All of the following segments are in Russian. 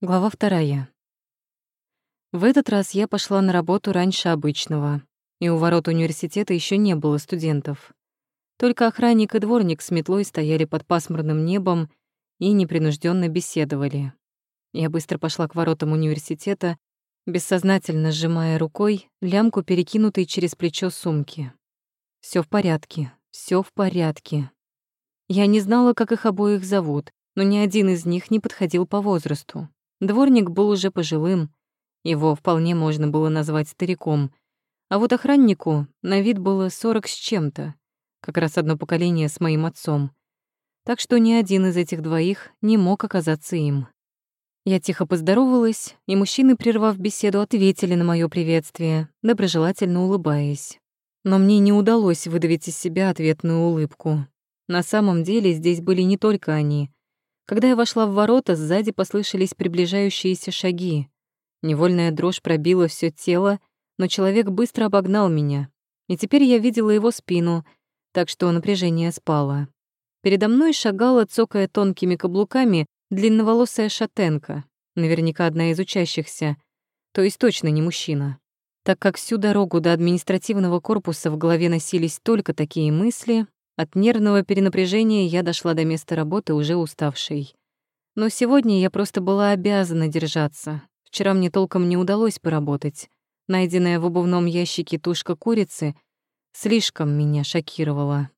Глава вторая. В этот раз я пошла на работу раньше обычного, и у ворот университета еще не было студентов. Только охранник и дворник с метлой стояли под пасмурным небом и непринужденно беседовали. Я быстро пошла к воротам университета, бессознательно сжимая рукой лямку, перекинутой через плечо сумки. Все в порядке, все в порядке. Я не знала, как их обоих зовут, но ни один из них не подходил по возрасту. Дворник был уже пожилым, его вполне можно было назвать стариком, а вот охраннику на вид было сорок с чем-то, как раз одно поколение с моим отцом. Так что ни один из этих двоих не мог оказаться им. Я тихо поздоровалась, и мужчины, прервав беседу, ответили на мое приветствие, доброжелательно улыбаясь. Но мне не удалось выдавить из себя ответную улыбку. На самом деле здесь были не только они — когда я вошла в ворота, сзади послышались приближающиеся шаги. Невольная дрожь пробила все тело, но человек быстро обогнал меня, и теперь я видела его спину, так что напряжение спало. Передо мной шагала, цокая тонкими каблуками, длинноволосая шатенка, наверняка одна из учащихся, то есть точно не мужчина. Так как всю дорогу до административного корпуса в голове носились только такие мысли, от нервного перенапряжения я дошла до места работы уже уставшей. Но сегодня я просто была обязана держаться. Вчера мне толком не удалось поработать. Найденная в обувном ящике тушка курицы слишком меня шокировала.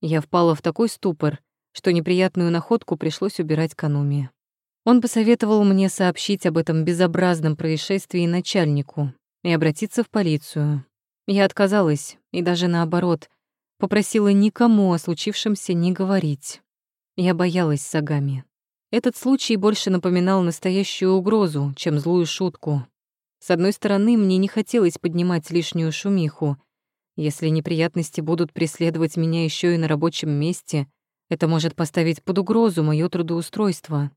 Я впала в такой ступор, что неприятную находку пришлось убирать к Ануме. Он посоветовал мне сообщить об этом безобразном происшествии начальнику и обратиться в полицию. Я отказалась, и даже наоборот, Попросила никому о случившемся не говорить. Я боялась Сагами. Этот случай больше напоминал настоящую угрозу, чем злую шутку. С одной стороны, мне не хотелось поднимать лишнюю шумиху. Если неприятности будут преследовать меня еще и на рабочем месте, это может поставить под угрозу моё трудоустройство.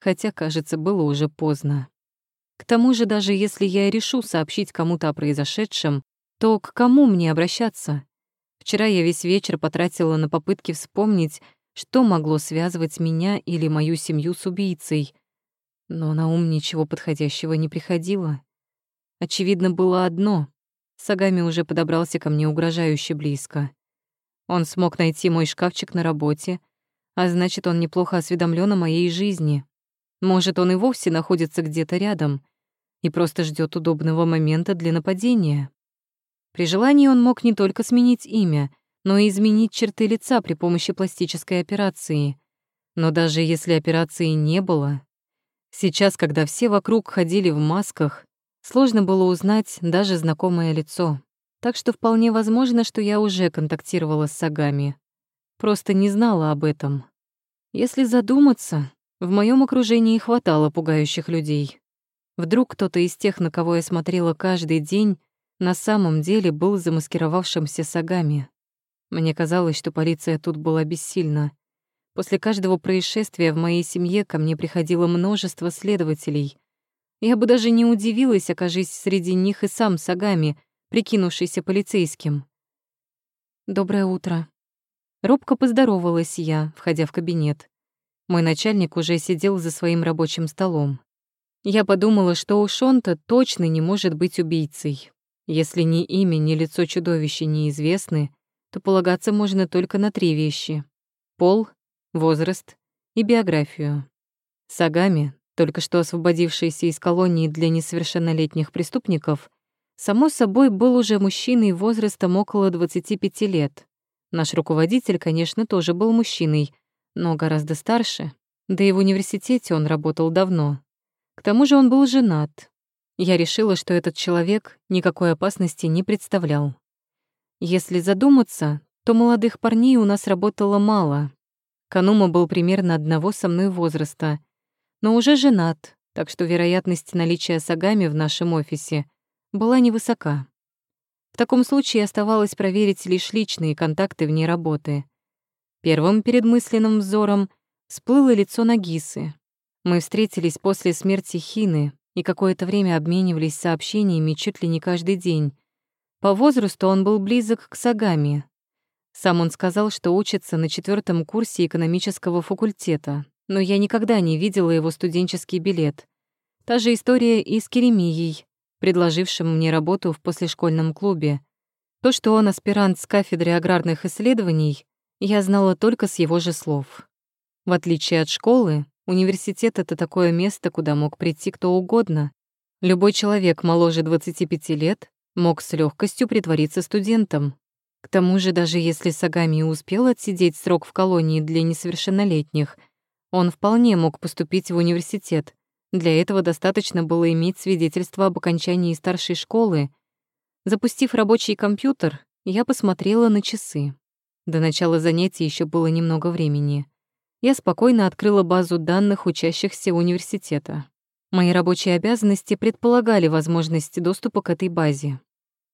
Хотя, кажется, было уже поздно. К тому же, даже если я решу сообщить кому-то о произошедшем, то к кому мне обращаться? Вчера я весь вечер потратила на попытки вспомнить, что могло связывать меня или мою семью с убийцей. Но на ум ничего подходящего не приходило. Очевидно было одно — Сагами уже подобрался ко мне угрожающе близко. Он смог найти мой шкафчик на работе, а значит, он неплохо осведомлен о моей жизни. Может, он и вовсе находится где-то рядом и просто ждет удобного момента для нападения. При желании он мог не только сменить имя, но и изменить черты лица при помощи пластической операции. Но даже если операции не было, сейчас, когда все вокруг ходили в масках, сложно было узнать даже знакомое лицо. Так что вполне возможно, что я уже контактировала с Сагами. Просто не знала об этом. Если задуматься, в моем окружении хватало пугающих людей. Вдруг кто-то из тех, на кого я смотрела каждый день, на самом деле был замаскировавшимся Сагами. Мне казалось, что полиция тут была бессильна. После каждого происшествия в моей семье ко мне приходило множество следователей. Я бы даже не удивилась, окажись среди них и сам Сагами, прикинувшийся полицейским. «Доброе утро». Робко поздоровалась я, входя в кабинет. Мой начальник уже сидел за своим рабочим столом. Я подумала, что у Шонта точно не может быть убийцей. Если ни имя, ни лицо чудовища неизвестны, то полагаться можно только на три вещи — пол, возраст и биографию. Сагами, только что освободившийся из колонии для несовершеннолетних преступников, само собой был уже мужчиной возрастом около 25 лет. Наш руководитель, конечно, тоже был мужчиной, но гораздо старше, да и в университете он работал давно. К тому же он был женат, я решила, что этот человек никакой опасности не представлял. Если задуматься, то молодых парней у нас работало мало. Канума был примерно одного со мной возраста, но уже женат, так что вероятность наличия Сагами в нашем офисе была невысока. В таком случае оставалось проверить лишь личные контакты вне работы. Первым перед мысленным взором всплыло лицо Нагисы. Мы встретились после смерти Хины, и какое-то время обменивались сообщениями чуть ли не каждый день. По возрасту он был близок к Сагами. Сам он сказал, что учится на четвертом курсе экономического факультета, но я никогда не видела его студенческий билет. Та же история и с Керемией, предложившим мне работу в послешкольном клубе. То, что он аспирант с кафедры аграрных исследований, я знала только с его же слов. В отличие от школы, университет — это такое место, куда мог прийти кто угодно. Любой человек моложе 25 лет мог с легкостью притвориться студентом. К тому же, даже если Сагами успел отсидеть срок в колонии для несовершеннолетних, он вполне мог поступить в университет. Для этого достаточно было иметь свидетельство об окончании старшей школы. Запустив рабочий компьютер, я посмотрела на часы. До начала занятий еще было немного времени. Я спокойно открыла базу данных учащихся университета. Мои рабочие обязанности предполагали возможность доступа к этой базе.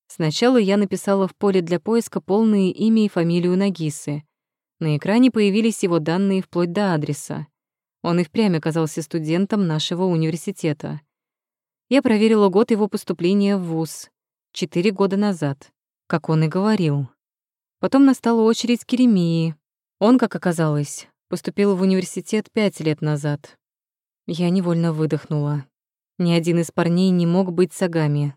Сначала я написала в поле для поиска полное имя и фамилию Нагисы. На экране появились его данные вплоть до адреса. Он и впрямь оказался студентом нашего университета. Я проверила год его поступления в ВУЗ. Четыре года назад, как он и говорил. Потом настала очередь Керемии. Он, как оказалось, поступил в университет пять лет назад. Я невольно выдохнула. Ни один из парней не мог быть Сагами.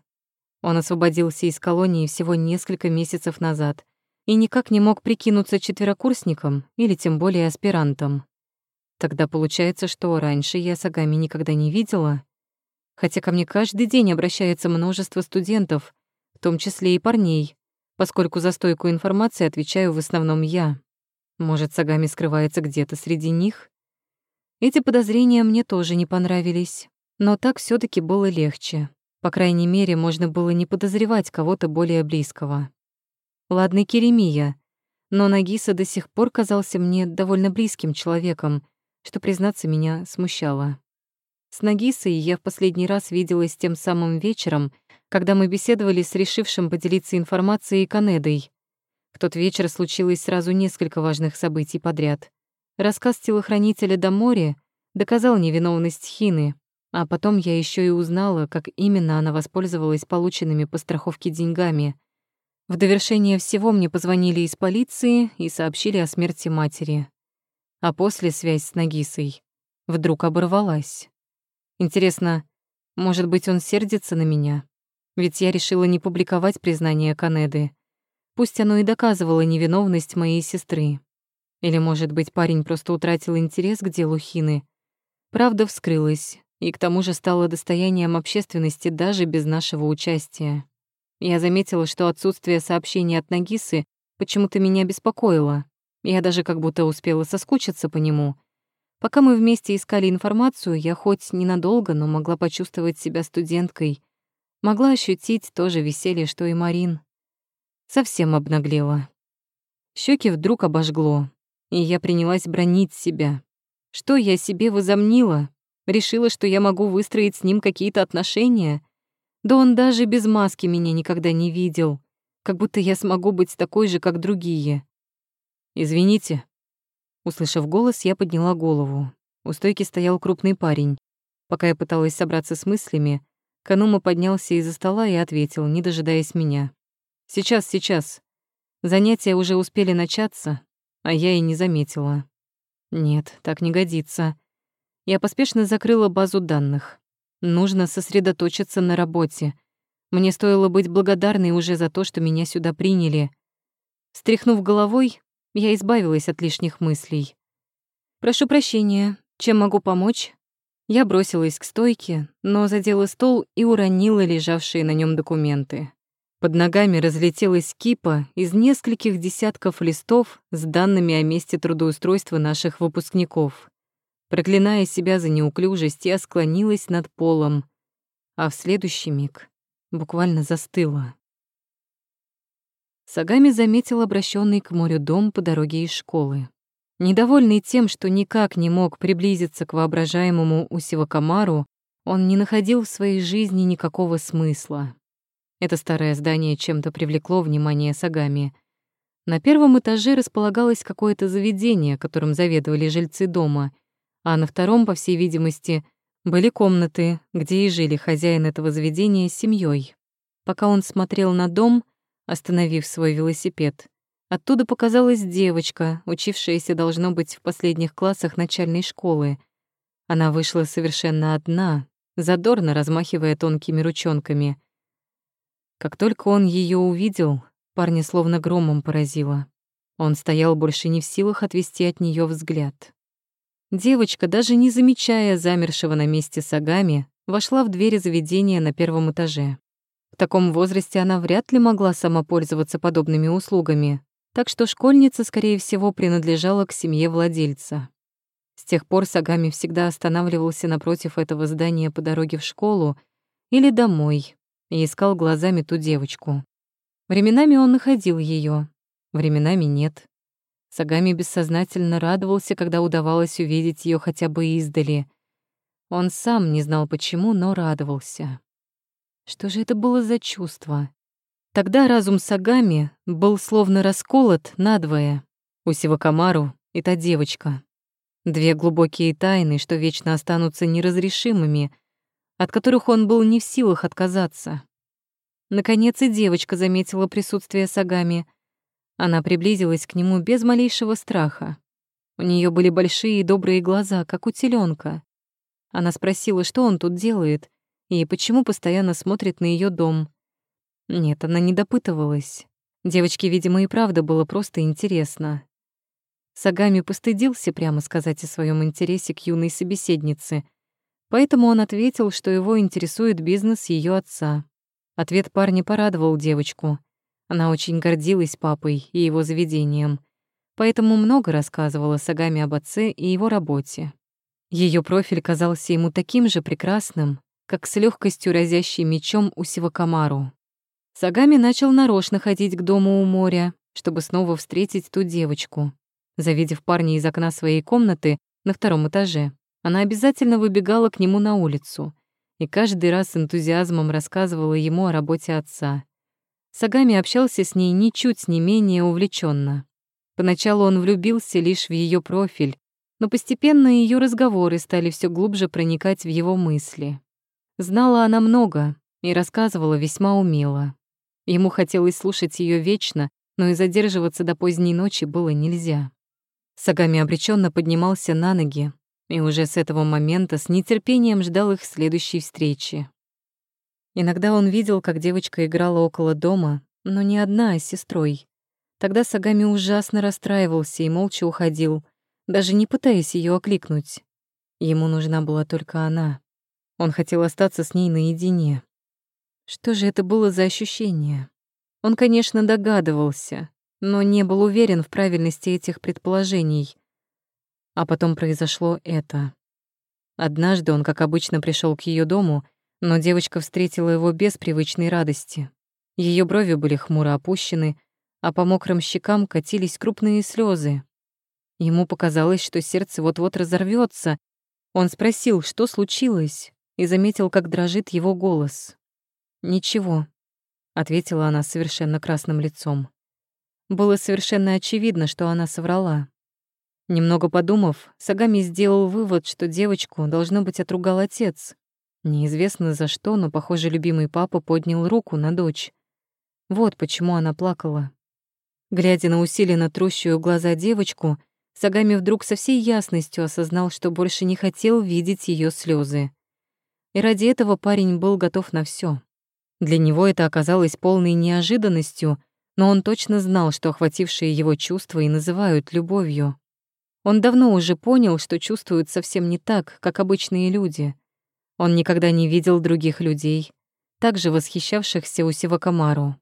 Он освободился из колонии всего несколько месяцев назад и никак не мог прикинуться четверокурсником или тем более аспирантом. Тогда получается, что раньше я Сагами никогда не видела, хотя ко мне каждый день обращается множество студентов, в том числе и парней, поскольку за стойку информации отвечаю в основном я. Может, Сагами скрывается где-то среди них? Эти подозрения мне тоже не понравились, но так все таки было легче. По крайней мере, можно было не подозревать кого-то более близкого. Ладно, Керемия, но Нагиса до сих пор казался мне довольно близким человеком, что, признаться, меня смущало. С Нагисой я в последний раз виделась тем самым вечером, когда мы беседовали с решившим поделиться информацией Канедой. В тот вечер случилось сразу несколько важных событий подряд. Рассказ телохранителя до моря доказал невиновность Хины, а потом я еще и узнала, как именно она воспользовалась полученными по страховке деньгами. В довершение всего мне позвонили из полиции и сообщили о смерти матери. А после связь с Нагисой вдруг оборвалась. Интересно, может быть, он сердится на меня? Ведь я решила не публиковать признание Канеды. Пусть оно и доказывало невиновность моей сестры. Или, может быть, парень просто утратил интерес к делу Хины. Правда вскрылась, и к тому же стало достоянием общественности даже без нашего участия. Я заметила, что отсутствие сообщений от Нагисы почему-то меня беспокоило. Я даже как будто успела соскучиться по нему. Пока мы вместе искали информацию, я хоть ненадолго, но могла почувствовать себя студенткой. Могла ощутить то же веселье, что и Марин. Совсем обнаглела. Щеки вдруг обожгло, и я принялась бронить себя. Что я себе возомнила, Решила, что я могу выстроить с ним какие-то отношения. Да он даже без маски меня никогда не видел. Как будто я смогу быть такой же, как другие. «Извините». Услышав голос, я подняла голову. У стойки стоял крупный парень. Пока я пыталась собраться с мыслями, Канума поднялся из-за стола и ответил, не дожидаясь меня. «Сейчас, сейчас. Занятия уже успели начаться, а я и не заметила». «Нет, так не годится. Я поспешно закрыла базу данных. Нужно сосредоточиться на работе. Мне стоило быть благодарной уже за то, что меня сюда приняли. Стряхнув головой, я избавилась от лишних мыслей. «Прошу прощения, чем могу помочь?» Я бросилась к стойке, но задела стол и уронила лежавшие на нем документы. Под ногами разлетелась кипа из нескольких десятков листов с данными о месте трудоустройства наших выпускников. Проклиная себя за неуклюжесть, я склонилась над полом, а в следующий миг буквально застыла. Сагами заметил обращенный к морю дом по дороге из школы. Недовольный тем, что никак не мог приблизиться к воображаемому Усивакамару, он не находил в своей жизни никакого смысла. Это старое здание чем-то привлекло внимание Сагами. На первом этаже располагалось какое-то заведение, которым заведовали жильцы дома — а на втором, по всей видимости, были комнаты, где и жили хозяин этого заведения с семьей. Пока он смотрел на дом, остановив свой велосипед, оттуда показалась девочка, учившаяся, должно быть, в последних классах начальной школы. Она вышла совершенно одна, задорно размахивая тонкими ручонками. Как только он ее увидел, парня словно громом поразило. Он стоял больше не в силах отвести от нее взгляд. Девочка, даже не замечая замершего на месте Сагами, вошла в двери заведения на первом этаже. В таком возрасте она вряд ли могла сама пользоваться подобными услугами, так что школьница, скорее всего, принадлежала к семье владельца. С тех пор Сагами всегда останавливался напротив этого здания по дороге в школу или домой и искал глазами ту девочку. Временами он находил ее, временами нет. Сагами бессознательно радовался, когда удавалось увидеть ее хотя бы издали. Он сам не знал почему, но радовался. Что же это было за чувство? Тогда разум Сагами был словно расколот надвое. У Сивакамару и та девочка. Две глубокие тайны, что вечно останутся неразрешимыми, от которых он был не в силах отказаться. Наконец и девочка заметила присутствие Сагами. Она приблизилась к нему без малейшего страха. У нее были большие и добрые глаза, как у теленка. Она спросила, что он тут делает и почему постоянно смотрит на ее дом. Нет, она не допытывалась. Девочке, видимо, и правда было просто интересно. Сагами постыдился прямо сказать о своем интересе к юной собеседнице, поэтому он ответил, что его интересует бизнес ее отца. Ответ парня порадовал девочку. Она очень гордилась папой и его заведением, поэтому много рассказывала Сагами об отце и его работе. Ее профиль казался ему таким же прекрасным, как с легкостью разящий мечом у Сивакамару. Сагами начал нарочно ходить к дому у моря, чтобы снова встретить ту девочку. Завидев парня из окна своей комнаты на втором этаже, она обязательно выбегала к нему на улицу и каждый раз с энтузиазмом рассказывала ему о работе отца. Сагами общался с ней ничуть не менее увлеченно. Поначалу он влюбился лишь в ее профиль, но постепенно ее разговоры стали все глубже проникать в его мысли. Знала она много и рассказывала весьма умело. Ему хотелось слушать ее вечно, но и задерживаться до поздней ночи было нельзя. Сагами обреченно поднимался на ноги и уже с этого момента с нетерпением ждал их следующей встречи. Иногда он видел, как девочка играла около дома, но не одна, а с сестрой. Тогда Сагами ужасно расстраивался и молча уходил, даже не пытаясь ее окликнуть. Ему нужна была только она. Он хотел остаться с ней наедине. Что же это было за ощущение? Он, конечно, догадывался, но не был уверен в правильности этих предположений. А потом произошло это. Однажды он, как обычно, пришел к ее дому но девочка встретила его без привычной радости. Ее брови были хмуро опущены, а по мокрым щекам катились крупные слезы. Ему показалось, что сердце вот-вот разорвется. Он спросил, что случилось, и заметил, как дрожит его голос. «Ничего», — ответила она совершенно красным лицом. Было совершенно очевидно, что она соврала. Немного подумав, Сагами сделал вывод, что девочку, должно быть, отругал отец, Неизвестно за что, но, похоже, любимый папа поднял руку на дочь. Вот почему она плакала. Глядя на усиленно трущую глаза девочку, Сагами вдруг со всей ясностью осознал, что больше не хотел видеть ее слезы. И ради этого парень был готов на все. Для него это оказалось полной неожиданностью, но он точно знал, что охватившие его чувства и называют любовью. Он давно уже понял, что чувствуют совсем не так, как обычные люди — он никогда не видел других людей, также восхищавшихся у Сивакамару.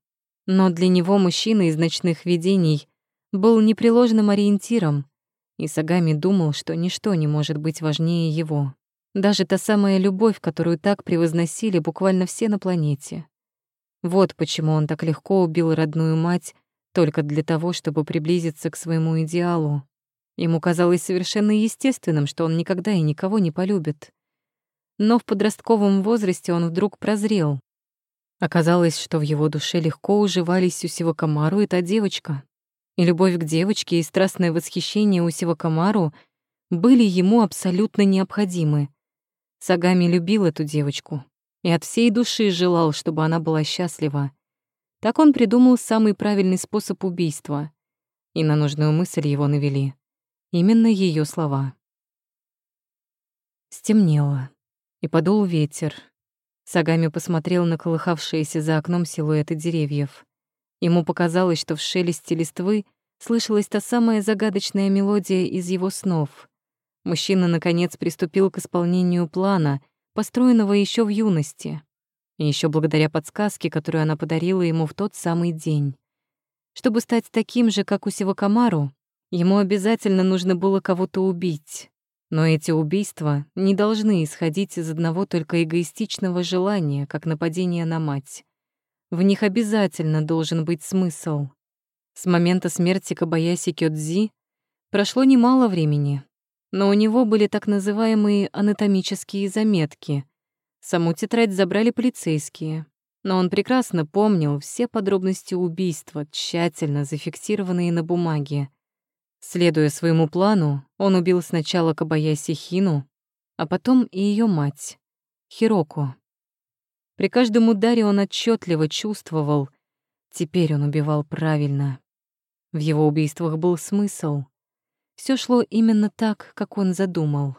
Но для него мужчина из ночных видений был непреложным ориентиром, и Сагами думал, что ничто не может быть важнее его. Даже та самая любовь, которую так превозносили буквально все на планете. Вот почему он так легко убил родную мать только для того, чтобы приблизиться к своему идеалу. Ему казалось совершенно естественным, что он никогда и никого не полюбит но в подростковом возрасте он вдруг прозрел. Оказалось, что в его душе легко уживались у Сивакамару и та девочка. И любовь к девочке, и страстное восхищение у Сивакамару были ему абсолютно необходимы. Сагами любил эту девочку и от всей души желал, чтобы она была счастлива. Так он придумал самый правильный способ убийства, и на нужную мысль его навели. Именно ее слова. Стемнело. И подул ветер. Сагами посмотрел на колыхавшиеся за окном силуэты деревьев. Ему показалось, что в шелесте листвы слышалась та самая загадочная мелодия из его снов. Мужчина, наконец, приступил к исполнению плана, построенного еще в юности. И еще благодаря подсказке, которую она подарила ему в тот самый день. Чтобы стать таким же, как у Сивакамару, ему обязательно нужно было кого-то убить. Но эти убийства не должны исходить из одного только эгоистичного желания, как нападение на мать. В них обязательно должен быть смысл. С момента смерти Кабаяси Кёдзи прошло немало времени, но у него были так называемые анатомические заметки. Саму тетрадь забрали полицейские, но он прекрасно помнил все подробности убийства, тщательно зафиксированные на бумаге. Следуя своему плану, он убил сначала Кабаяси Хину, а потом и ее мать, Хироку. При каждом ударе он отчетливо чувствовал, теперь он убивал правильно. В его убийствах был смысл. Все шло именно так, как он задумал.